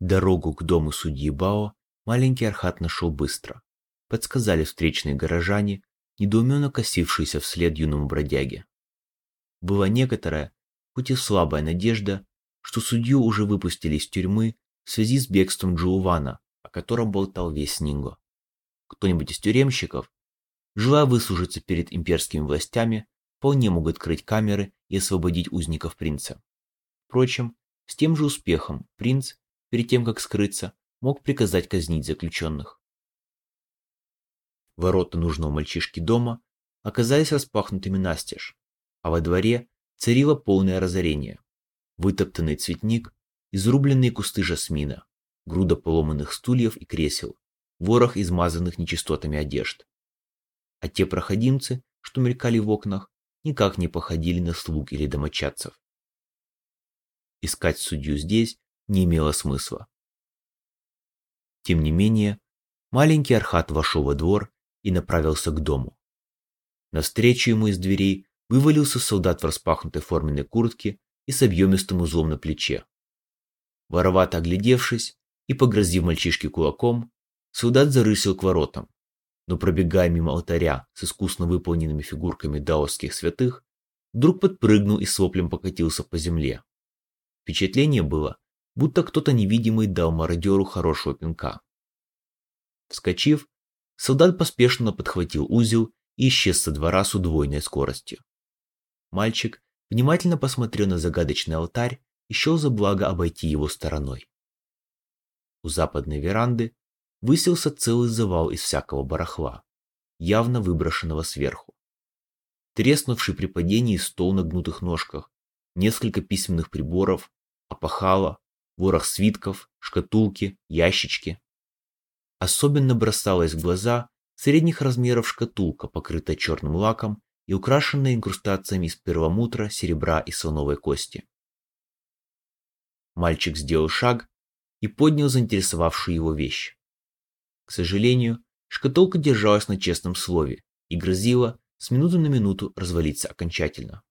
Дорогу к дому судьи Бао маленький Архат нашел быстро. Подсказали встречные горожане, недоуменно косившиеся вслед юному бродяге. Была некоторая, хоть и слабая надежда, что судью уже выпустили из тюрьмы в связи с бегством Джоувана, о котором болтал весь Нинго. Кто-нибудь из тюремщиков, желая выслужиться перед имперскими властями, вполне мог открыть камеры и освободить узников принца. Впрочем, с тем же успехом принц, перед тем как скрыться, мог приказать казнить заключенных. Ворота нужного мальчишки дома оказались распахнутыми настежь, а во дворе царило полное разорение. Вытоптанный цветник, изрубленные кусты жасмина, груда поломанных стульев и кресел, ворох измазанных нечистотами одежд. А те проходимцы, что мелькали в окнах, никак не походили на слуг или домочадцев. Искать судью здесь не имело смысла. Тем не менее, маленький Архат вошел во двор и направился к дому. Навстречу ему из дверей вывалился солдат в распахнутой форменной куртке и с объемистым узлом на плече. Воровато оглядевшись и погрозив мальчишке кулаком, солдат зарысил к воротам, но пробегая мимо алтаря с искусно выполненными фигурками даосских святых, вдруг подпрыгнул и с воплем покатился по земле. Впечатление было, будто кто-то невидимый дал мародеру хорошего пинка. Вскочив, солдат поспешно подхватил узел и исчез со двора с удвоенной скоростью. Мальчик внимательно посмотрел на загадочный алтарь и счел за благо обойти его стороной. У западной веранды высился целый завал из всякого барахла, явно выброшенного сверху. Треснувший при падении стол на гнутых ножках, несколько письменных приборов, опахало, ворох свитков, шкатулки, ящички. Особенно бросалась в глаза средних размеров шкатулка, покрытая черным лаком и украшенная инкрустациями из перламутра, серебра и слоновой кости. Мальчик сделал шаг и поднял заинтересовавшую его вещь. К сожалению, шкатулка держалась на честном слове и грозила с минуты на минуту развалиться окончательно.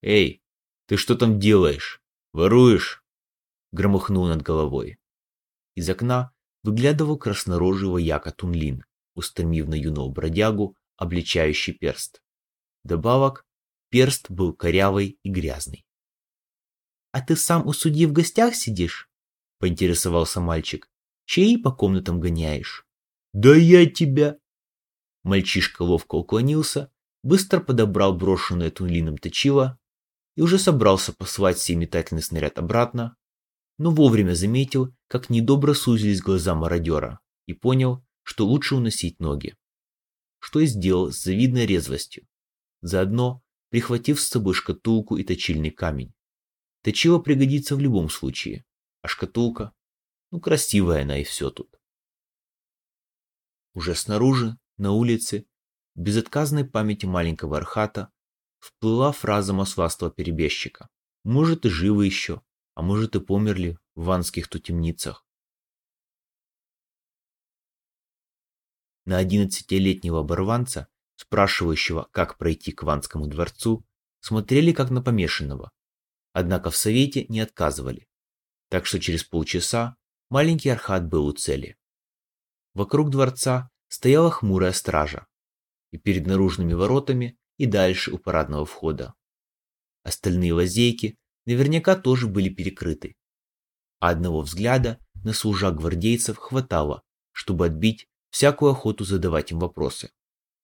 «Эй, ты что там делаешь? Воруешь?» громыхнул над головой. Из окна выглядывал краснорожий вояка Тунлин, устремив на юного бродягу обличающий перст. Добавок, перст был корявый и грязный. «А ты сам у судьи в гостях сидишь?» – поинтересовался мальчик. «Чаи по комнатам гоняешь?» «Да я тебя!» Мальчишка ловко уклонился, быстро подобрал брошенное Тунлином точило и уже собрался послать сей метательный снаряд обратно, но вовремя заметил, как недобро сузились глаза мародера и понял, что лучше уносить ноги. Что и сделал с завидной резвостью, заодно прихватив с собой шкатулку и точильный камень. Точило пригодится в любом случае, а шкатулка, ну красивая она и все тут. Уже снаружи, на улице, в безотказной памяти маленького Архата всплыла фраза масластого перебежчика. Может и живы еще, а может и померли в ванских тутемницах. На одиннадцатилетнего оборванца, спрашивающего, как пройти к Ванскому дворцу, смотрели как на помешанного. Однако в совете не отказывали. Так что через полчаса маленький Архат был у цели. Вокруг дворца стояла хмурая стража. И перед наружными воротами, и дальше у парадного входа. Остальные лазейки наверняка тоже были перекрыты. А одного взгляда на служак гвардейцев хватало, чтобы отбить всякую охоту задавать им вопросы.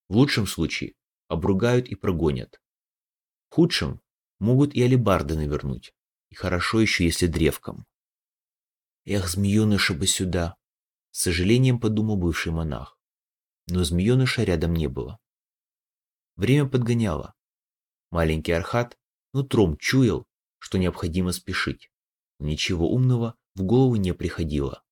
В лучшем случае обругают и прогонят. В худшем могут и алебарды навернуть. И хорошо еще, если древком. Эх, змееныша бы сюда, с сожалением подумал бывший монах. Но змееныша рядом не было. Время подгоняло. Маленький Архат нутром чуял, что необходимо спешить. Ничего умного в голову не приходило.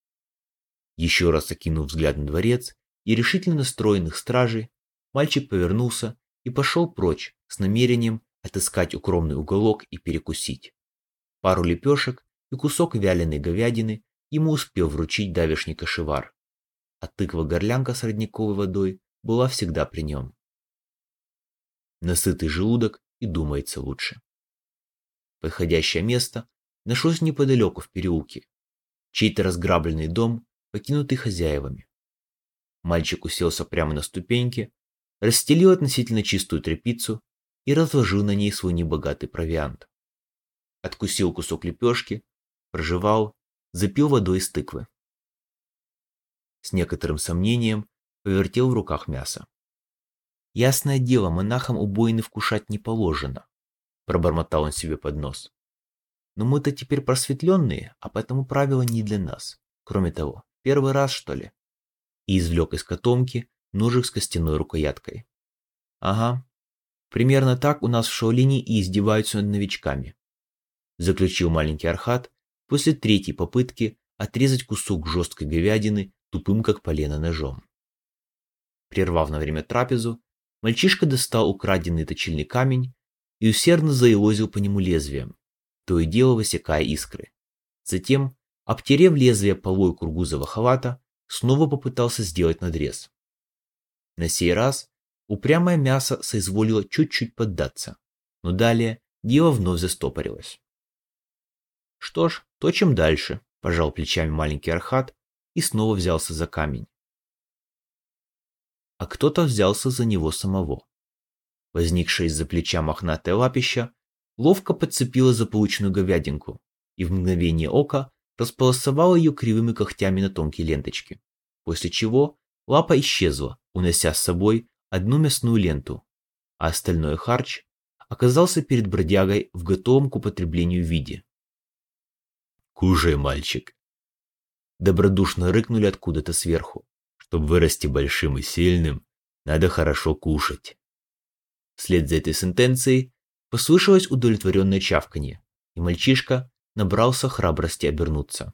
Еще раз окинув взгляд на дворец и решительно настроенных стражей, мальчик повернулся и пошел прочь с намерением отыскать укромный уголок и перекусить. Пару лепешек и кусок вяленой говядины ему успел вручить давешний кошевар, а тыква-горлянка с родниковой водой была всегда при нем. Насытый желудок и думается лучше. Подходящее место нашлось неподалеку в переулке. Чей-то разграбленный дом, покинутый хозяевами. Мальчик уселся прямо на ступеньке, расстелил относительно чистую тряпицу и разложил на ней свой небогатый провиант. Откусил кусок лепешки, прожевал, запил водой из тыквы. С некоторым сомнением повертел в руках мясо. Ясное дело, монахам убоины вкушать не положено, пробормотал он себе под нос. Но мы-то теперь просветленные, а поэтому правило не для нас. Кроме того, первый раз, что ли? И извлек из котомки ножик с костяной рукояткой. Ага, примерно так у нас в Шаолине и издеваются над новичками. Заключил маленький Архат после третьей попытки отрезать кусок жесткой говядины тупым как полено ножом. Прервав на время трапезу, мальчишка достал украденный точильный камень и усердно заилозил по нему лезвием, то и дело высекая искры. Затем, обтерев лезвие полой кургузового халата, снова попытался сделать надрез. На сей раз упрямое мясо соизволило чуть-чуть поддаться, но далее дело вновь застопорилось. Что ж, то чем дальше, пожал плечами маленький Архат и снова взялся за камень. А кто-то взялся за него самого. Возникшая из-за плеча мохнатая лапища ловко подцепила заполученную говядинку и в мгновение ока располосовала ее кривыми когтями на тонкие ленточки, после чего лапа исчезла, унося с собой одну мясную ленту, а остальной харч оказался перед бродягой в готовом к употреблению виде. «Кушай, мальчик!» Добродушно рыкнули откуда-то сверху. «Чтобы вырасти большим и сильным, надо хорошо кушать». Вслед за этой сентенцией послышалось удовлетворенное чавканье, и мальчишка набрался храбрости обернуться.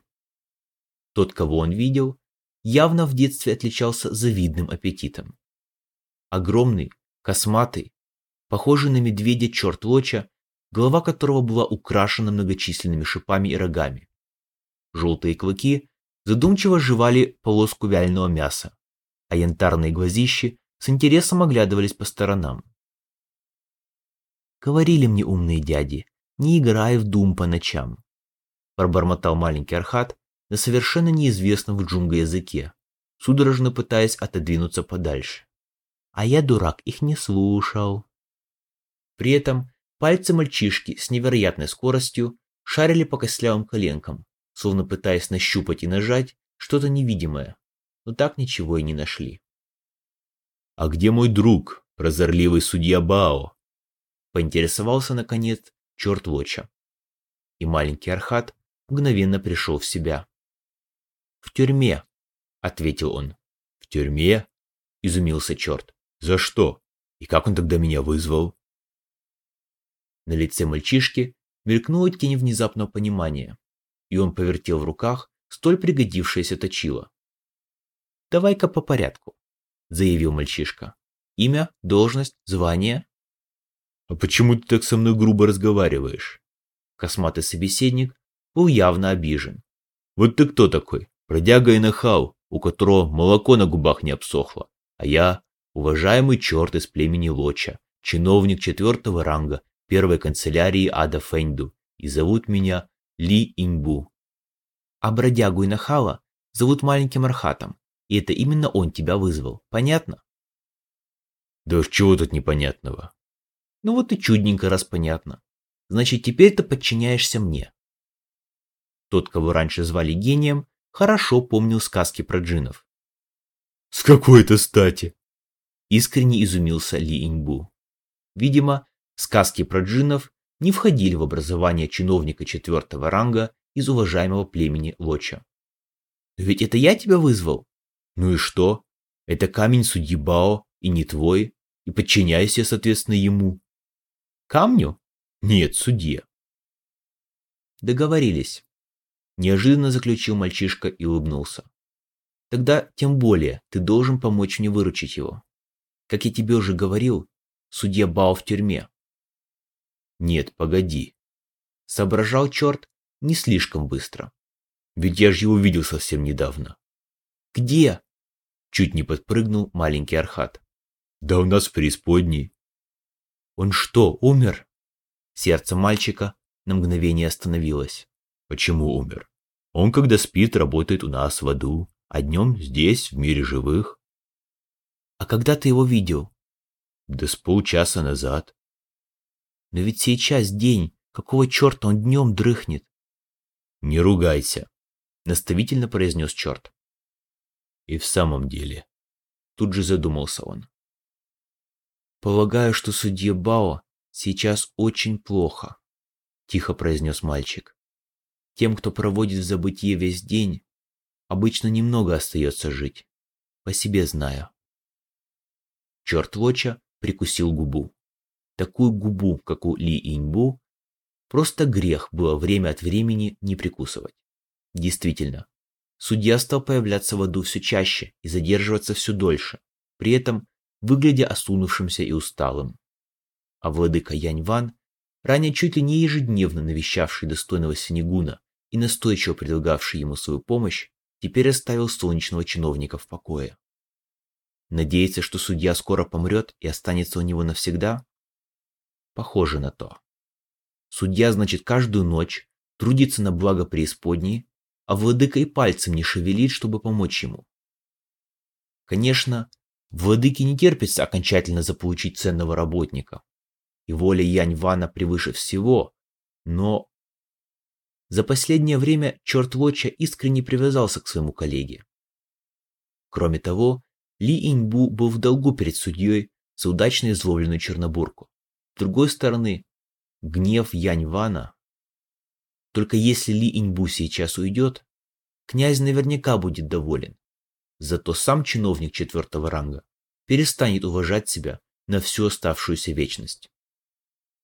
Тот, кого он видел, явно в детстве отличался завидным аппетитом. Огромный, косматый, похожий на медведя черт лоча, голова которого была украшена многочисленными шипами и рогами. Желтые клыки задумчиво жевали полоску вяленого мяса, а янтарные глазищи с интересом оглядывались по сторонам. «Говорили мне умные дяди, не играй в дум по ночам», пробормотал маленький Архат на совершенно неизвестном в джунгле языке, судорожно пытаясь отодвинуться подальше. А я, дурак, их не слушал. При этом пальцы мальчишки с невероятной скоростью шарили по костлявым коленкам, словно пытаясь нащупать и нажать что-то невидимое, но так ничего и не нашли. «А где мой друг, прозорливый судья Бао?» Поинтересовался, наконец, черт Лоча. И маленький Архат мгновенно пришел в себя. «В тюрьме», — ответил он. «В тюрьме?» — изумился черт. «За что? И как он тогда меня вызвал?» На лице мальчишки мелькнула тень внезапного понимания, и он повертел в руках столь пригодившееся точило. «Давай-ка по порядку», — заявил мальчишка. «Имя, должность, звание?» «А почему ты так со мной грубо разговариваешь?» Косматый собеседник был явно обижен. «Вот ты кто такой? Бродяга и нахал, у которого молоко на губах не обсохло. А я – уважаемый черт из племени Лоча, чиновник четвертого ранга первой канцелярии Ада Фэньду, и зовут меня Ли Иньбу. А бродягу и нахала зовут маленьким Архатом, и это именно он тебя вызвал, понятно? Да чего тут непонятного? Ну вот и чудненько, раз понятно. Значит, теперь ты подчиняешься мне. Тот, кого раньше звали гением, хорошо помнил сказки про джинов. «С какой-то стати?» Искренне изумился Ли Иньбу. Видимо, сказки про джинов не входили в образование чиновника четвертого ранга из уважаемого племени Лоча. «Ведь это я тебя вызвал?» «Ну и что? Это камень судьи Бао и не твой, и подчиняйся, соответственно, ему». «Камню?» «Нет, судье». Договорились. Неожиданно заключил мальчишка и улыбнулся. Тогда тем более ты должен помочь мне выручить его. Как я тебе уже говорил, судья Бао в тюрьме. Нет, погоди. Соображал черт не слишком быстро. Ведь я же его видел совсем недавно. Где? Чуть не подпрыгнул маленький Архат. Да у нас в преисподней. Он что, умер? Сердце мальчика на мгновение остановилось. Почему умер? Он, когда спит, работает у нас в аду, а днем здесь, в мире живых. А когда ты его видел? Да с полчаса назад. Но ведь сейчас день. Какого черта он днем дрыхнет? Не ругайся, наставительно произнес черт. И в самом деле, тут же задумался он. Полагаю, что судье Бао сейчас очень плохо, тихо произнес мальчик. Тем, кто проводит в забытье весь день, обычно немного остается жить. По себе знаю. Черт Лоча прикусил губу. Такую губу, как у Ли Иньбу, просто грех было время от времени не прикусывать. Действительно, судья стал появляться в аду все чаще и задерживаться все дольше, при этом выглядя осунувшимся и усталым. А владыка Янь Ван, ранее чуть ли не ежедневно навещавший достойного Синегуна и настойчиво предлагавший ему свою помощь, теперь оставил солнечного чиновника в покое. Надеется, что судья скоро помрет и останется у него навсегда? Похоже на то. Судья, значит, каждую ночь трудится на благо преисподней, а владыка и пальцем не шевелит, чтобы помочь ему. Конечно, владыке не терпится окончательно заполучить ценного работника, и воля Янь Вана превыше всего, но за последнее время черт Лоча искренне привязался к своему коллеге. Кроме того, ли Иньбу был в долгу перед судьей за удачно изловленную Чернобурку. С другой стороны, гнев Янь Вана. Только если Ли Иньбу сейчас уйдет, князь наверняка будет доволен. Зато сам чиновник четвертого ранга перестанет уважать себя на всю оставшуюся вечность.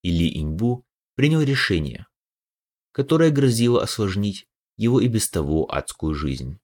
И Ли Иньбу принял решение, которое грозило осложнить его и без того адскую жизнь.